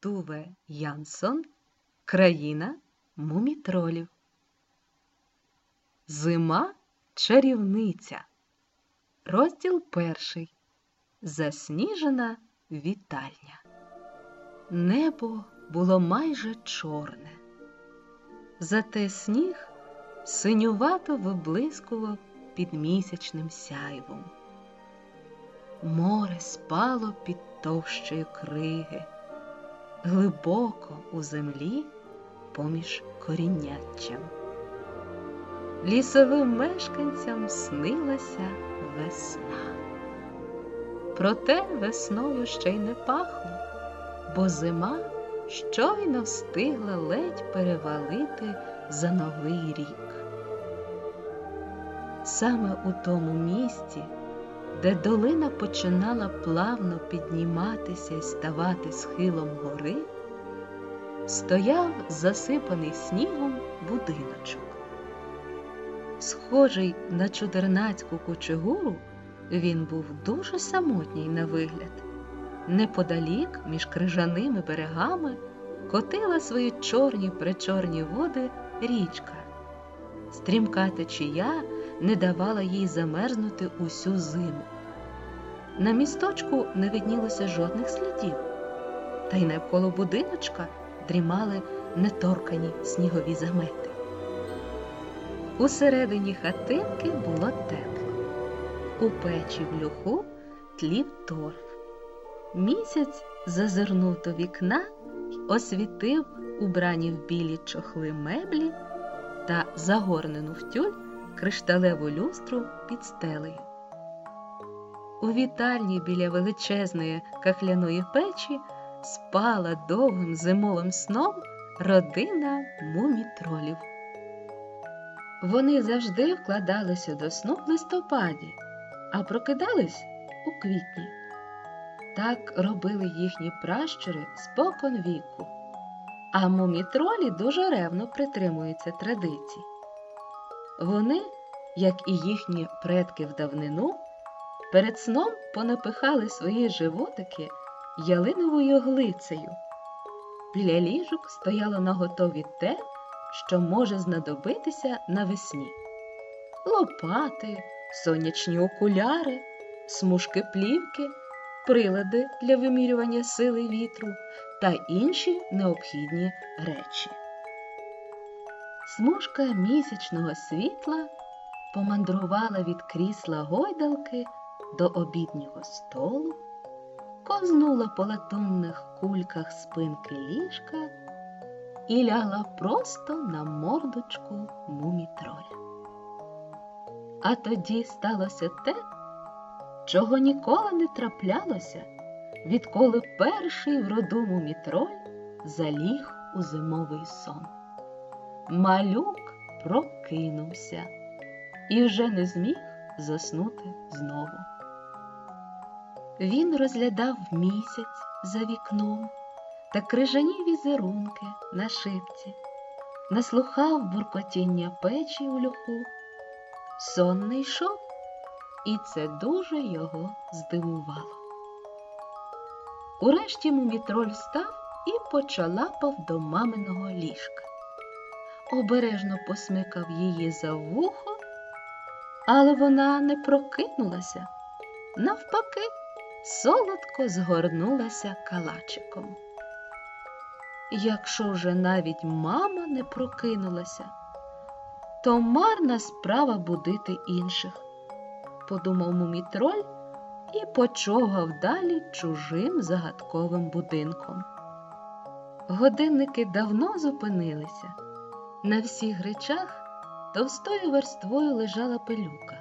Туве Янсон Країна мумітролів. Зима чарівниця. Розділ перший. Засніжена вітальня. Небо було майже чорне. Зате сніг синювато виблискував під місячним сяйвом. Море спало під товщею криги, глибоко у землі поміж корінняччям. Лісовим мешканцям снилася весна. Проте весною ще й не пахло, бо зима щойно встигла ледь перевалити за новий рік. Саме у тому місці, де долина починала плавно підніматися і ставати схилом гори, стояв засипаний снігом будиночок. Схожий на чудернацьку кучегуру, він був дуже самотній на вигляд. Неподалік, між крижаними берегами, котила свої чорні причорні води річка. Стрімка течія не давала їй замерзнути усю зиму. На місточку не виднілося жодних слідів, та й навколо будиночка дрімали неторкані снігові замети. Усередині хатинки було тепло. У печі в люху тлів торф. Місяць зазирнув до вікна й освітив убрані в білі чохли меблі та загорнену в тюль кришталеву люстру під стелею. У вітальні біля величезної кахляної печі спала довгим зимовим сном родина мумітролів. Вони завжди вкладалися до сну в листопаді, а прокидались у квітні. Так робили їхні пращури спокон віку, а мумітролі дуже ревно притримуються традицій. Вони, як і їхні предки в давнину, перед сном понапихали свої животики ялиновою глицею. Біля ліжок стояло наготові те, що може знадобитися навесні: лопати, сонячні окуляри, смужки плівки, прилади для вимірювання сили вітру та інші необхідні речі. Смужка місячного світла помандрувала від крісла гойдалки до обіднього столу, ковзнула по латунних кульках спинки ліжка і лягла просто на мордочку мумітроля. А тоді сталося те, чого ніколи не траплялося, відколи перший в роду мумітроль заліг у зимовий сон. Малюк прокинувся і вже не зміг заснути знову. Він розглядав місяць за вікном та крижані візерунки на шипці, наслухав буркотіння печі у люху. Сон не йшов, і це дуже його здивувало. Урешті мумітроль встав і почалапав до маминого ліжка. Обережно посмикав її за вухо, але вона не прокинулася. Навпаки, солодко згорнулася калачиком. Якщо вже навіть мама не прокинулася, то марна справа будити інших, подумав мумітроль і почогав далі чужим загадковим будинком. Годинники давно зупинилися. На всіх речах товстою верствою лежала пилюка.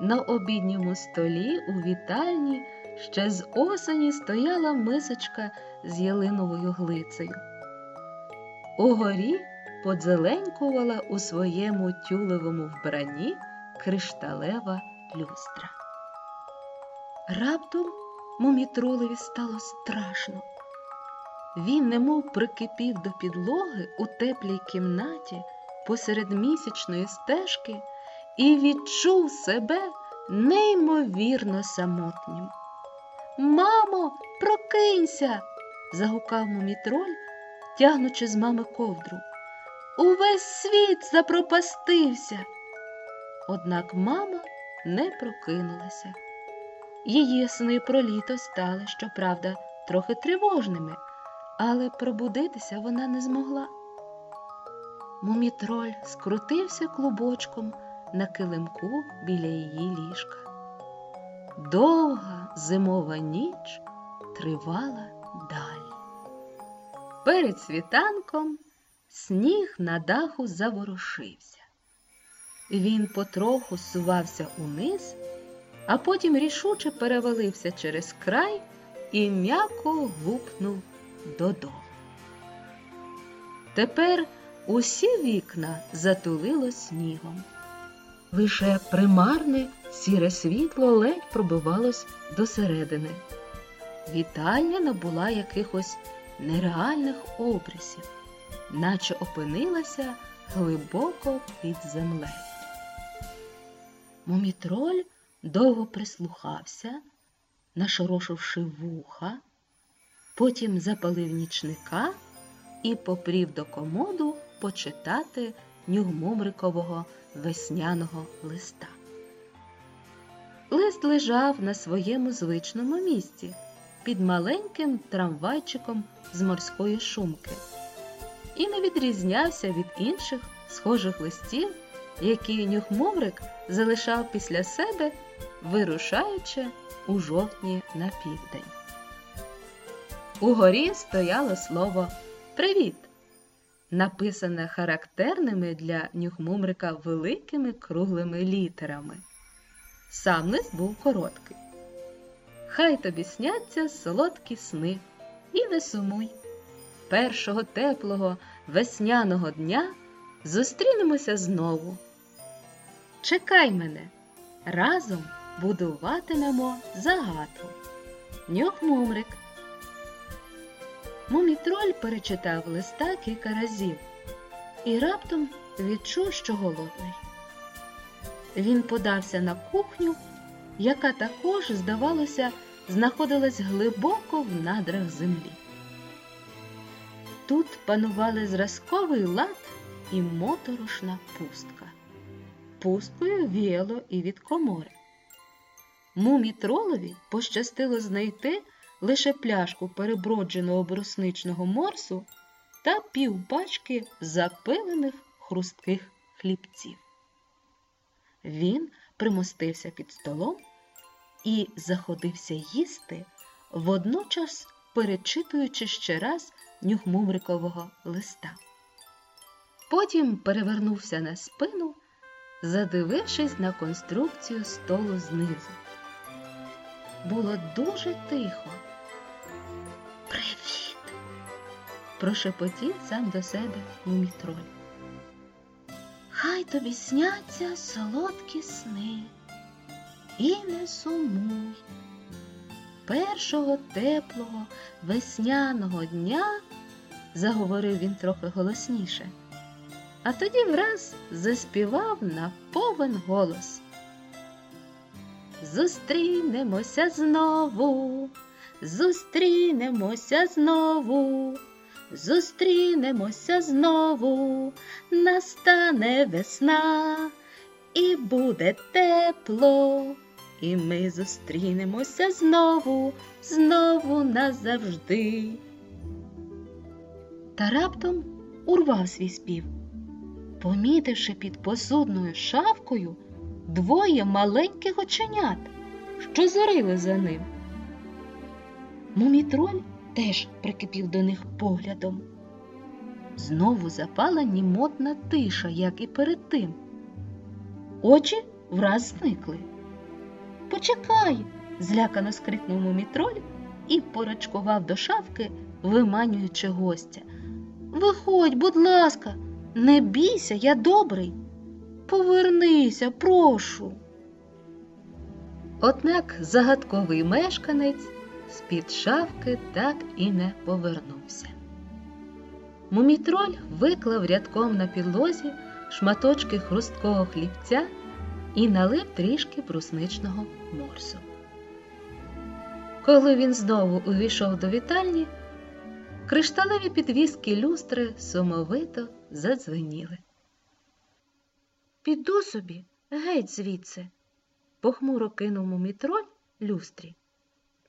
На обідньому столі у вітальні ще з осені стояла мисочка з ялиновою глицею. Угорі подзеленькувала у своєму тюлевому вбранні кришталева люстра. Раптом мумітролеві стало страшно. Він немов прикипів до підлоги у теплій кімнаті посеред місячної стежки і відчув себе неймовірно самотнім. Мамо, прокинься, загукав мумітроль, тягнучи з мами ковдру. Увесь світ запропастився. Однак мама не прокинулася. Її сни про літо стали, щоправда, трохи тривожними, але пробудитися вона не змогла. Мумітроль скрутився клубочком на килимку біля її ліжка. Довга зимова ніч тривала далі. Перед світанком сніг на даху заворушився. Він потроху сувався униз, а потім рішуче перевалився через край і м'яко гупнув додолу. Тепер усі вікна затулило снігом. Лише примарне сіре світло ледь пробивалось досередини. Вітальня набула якихось нереальних обрисів, наче опинилася глибоко під землею. Мумітроль довго прислухався, нашорошивши вуха, потім запалив нічника і попрів до комоду почитати нюгмумрикового весняного листа. Лист лежав на своєму звичному місці під маленьким трамвайчиком з морської шумки і не відрізнявся від інших схожих листів, які нюхмоврик залишав після себе, вирушаючи у жовтні на південь. Угорі стояло слово Привіт! написане характерними для нюхмумрика великими круглими літерами. Сам лист був короткий. Хай тобі сняться солодкі сни, і не сумуй. Першого теплого весняного дня зустрінемося знову. Чекай мене, разом будуватимемо загадку. Нюхмумрик. Мумітроль перечитав листа кілька разів і раптом відчув, що голодний. Він подався на кухню, яка також, здавалося, знаходилась глибоко в надрах землі. Тут панували зразковий лад і моторошна пустка. Пусткою віяло і від комори. Мумітролові пощастило знайти лише пляшку перебродженого брусничного морсу та півпачки запилених хрустких хлібців. Він примостився під столом і заходився їсти, водночас перечитуючи ще раз нюхмумрикового листа. Потім перевернувся на спину, задивившись на конструкцію столу знизу. Було дуже тихо. Привіт! прошепотів сам до себе мумітроль. Хай тобі сняться солодкі сни і не сумуй. Першого теплого весняного дня, заговорив він трохи голосніше, а тоді враз заспівав на повен голос. Зустрінемося знову, зустрінемося знову, зустрінемося знову, настане весна. І буде тепло, і ми зустрінемося знову, знову назавжди. Та раптом урвав свій спів, помітивши під посудною шавкою двоє маленьких оченят, що зорили за ним. Мумітроль теж прикипів до них поглядом. Знову запала німотна тиша, як і перед тим. Очі враз зникли. Почекай, злякано скрикнув мумітроль і порачкував до шавки, виманюючи гостя. Виходь, будь ласка, не бійся, я добрий. Повернися, прошу. Однак загадковий мешканець з-під шавки так і не повернувся. Мумітроль виклав рядком на підлозі шматочки хрусткого хлібця і налив трішки брусничного морсу. Коли він знову увійшов до вітальні, Кришталеві підвіски люстри сумовито задзвеніли. Піду собі, геть звідси, похмуро кинув мумітроль люстрі.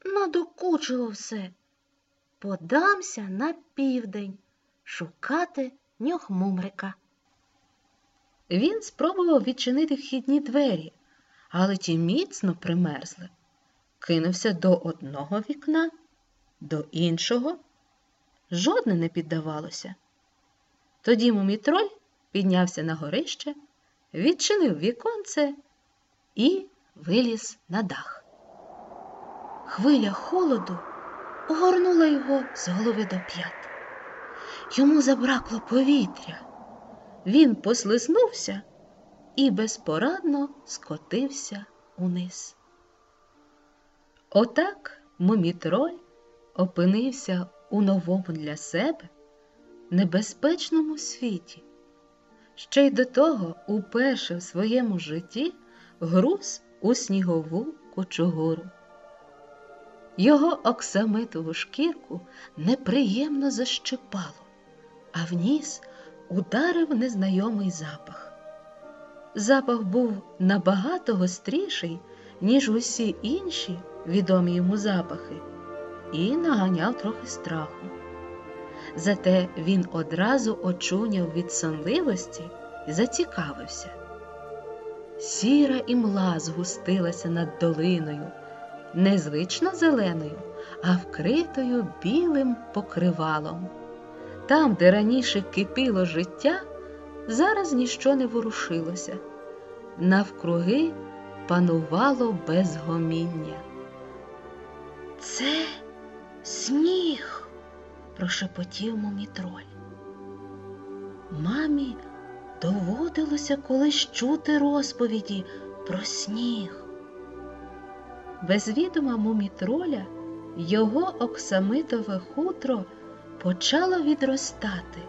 Надокучило все. Подамся на південь шукати ньохмумрика. Він спробував відчинити вхідні двері, але ті міцно примерзли. Кинувся до одного вікна, до іншого. Жодне не піддавалося. Тоді мумітроль піднявся на горище, відчинив віконце і виліз на дах. Хвиля холоду огорнула його з голови до п'ят. Йому забракло повітря. Він послизнувся і безпорадно скотився униз. Отак мумітроль опинився у новому для себе небезпечному світі. Ще й до того уперше в своєму житті груз у снігову кучугуру. Його оксамитову шкірку неприємно защипало, а в ніс ударив незнайомий запах. Запах був набагато гостріший, ніж усі інші відомі йому запахи, і наганяв трохи страху. Зате він одразу очуняв від сонливості і зацікавився. Сіра імла згустилася над долиною, не звично зеленою, а вкритою білим покривалом. Там, де раніше кипіло життя, зараз ніщо не ворушилося. Навкруги панувало безгоміння. Це сніг, прошепотів мумітроль. Мамі доводилося колись чути розповіді про сніг. Без відома мумітроля його оксамитове хутро почало відростати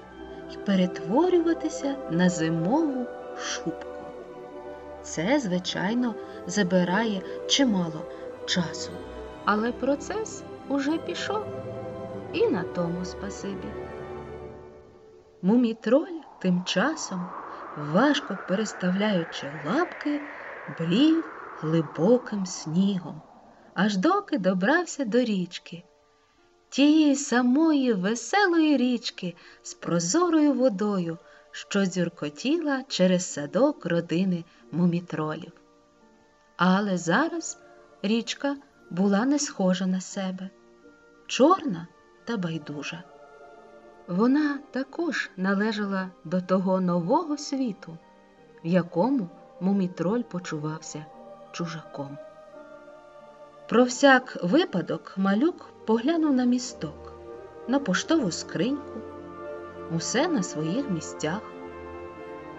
і перетворюватися на зимову шубку. Це, звичайно, забирає чимало часу, але процес уже пішов і на тому спасибі. Мумітроль тим часом, важко переставляючи лапки, брів глибоким снігом, аж доки добрався до річки, тієї самої веселої річки з прозорою водою, що дзюркотіла через садок родини мумітролів. Але зараз річка була не схожа на себе, чорна та байдужа. Вона також належала до того нового світу, в якому мумітроль почувався чужаком. Про всяк випадок малюк поглянув на місток, на поштову скриньку, усе на своїх місцях,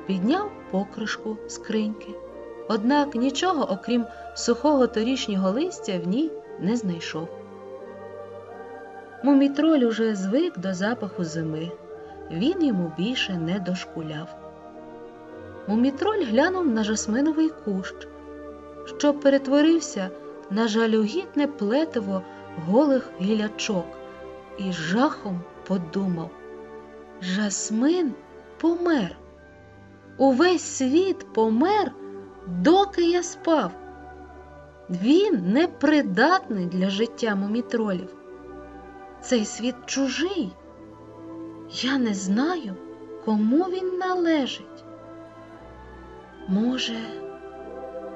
підняв покришку скриньки, однак нічого, окрім сухого торішнього листя, в ній не знайшов. Мумітроль уже звик до запаху зими, він йому більше не дошкуляв. Мумітроль глянув на жасминовий кущ, що перетворився на жалюгідне плетиво голих гілячок, і жахом подумав Жасмин помер. Увесь світ помер, доки я спав. Він непридатний для життя мумітролів. Цей світ чужий. Я не знаю, кому він належить. Може,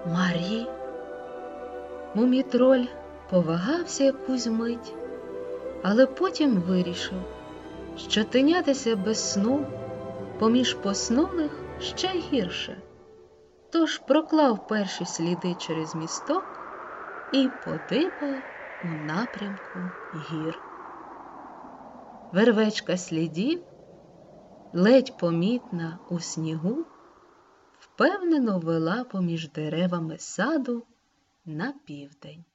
Марі? Мумітроль повагався якусь мить, але потім вирішив, що тинятися без сну поміж поснулих ще гірше. Тож проклав перші сліди через місток і подибав у напрямку гір. Вервечка слідів, ледь помітна у снігу, впевнено вела поміж деревами саду на південь.